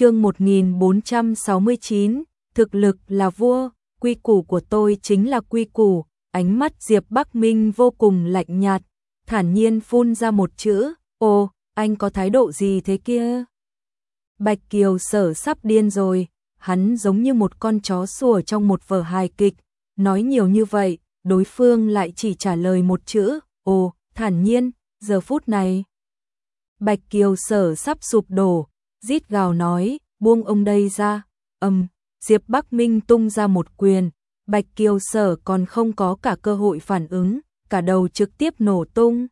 chương 1469, thực lực là vua, quy củ của tôi chính là quy củ, ánh mắt Diệp Bắc Minh vô cùng lạnh nhạt, thản nhiên phun ra một chữ, ồ, anh có thái độ gì thế kia? Bạch Kiều sở sắp điên rồi, hắn giống như một con chó sủa trong một vở hài kịch, nói nhiều như vậy, đối phương lại chỉ trả lời một chữ, ồ, thản nhiên, giờ phút này. Bạch Kiều sở sắp sụp đổ, rít gào nói, buông ông đây ra, âm, Diệp Bắc Minh tung ra một quyền, Bạch Kiều sở còn không có cả cơ hội phản ứng, cả đầu trực tiếp nổ tung.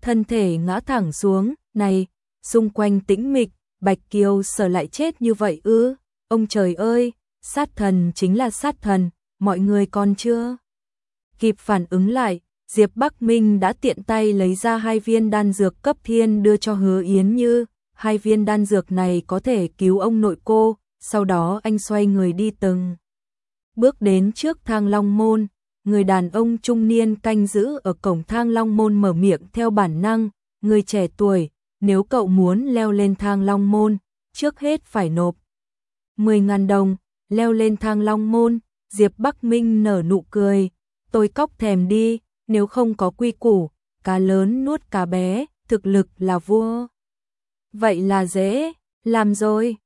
Thân thể ngã thẳng xuống, này, xung quanh tĩnh mịch, Bạch Kiều sở lại chết như vậy ư, ông trời ơi, sát thần chính là sát thần, mọi người còn chưa? Kịp phản ứng lại, Diệp Bắc Minh đã tiện tay lấy ra hai viên đan dược cấp thiên đưa cho hứa Yến Như, hai viên đan dược này có thể cứu ông nội cô, sau đó anh xoay người đi từng. Bước đến trước thang long môn, người đàn ông trung niên canh giữ ở cổng thang long môn mở miệng theo bản năng, người trẻ tuổi, nếu cậu muốn leo lên thang long môn, trước hết phải nộp 10.000 đồng, leo lên thang long môn, Diệp Bắc Minh nở nụ cười, tôi cóc thèm đi, nếu không có quy củ, cá lớn nuốt cá bé, thực lực là vua. Vậy là dễ, làm rồi.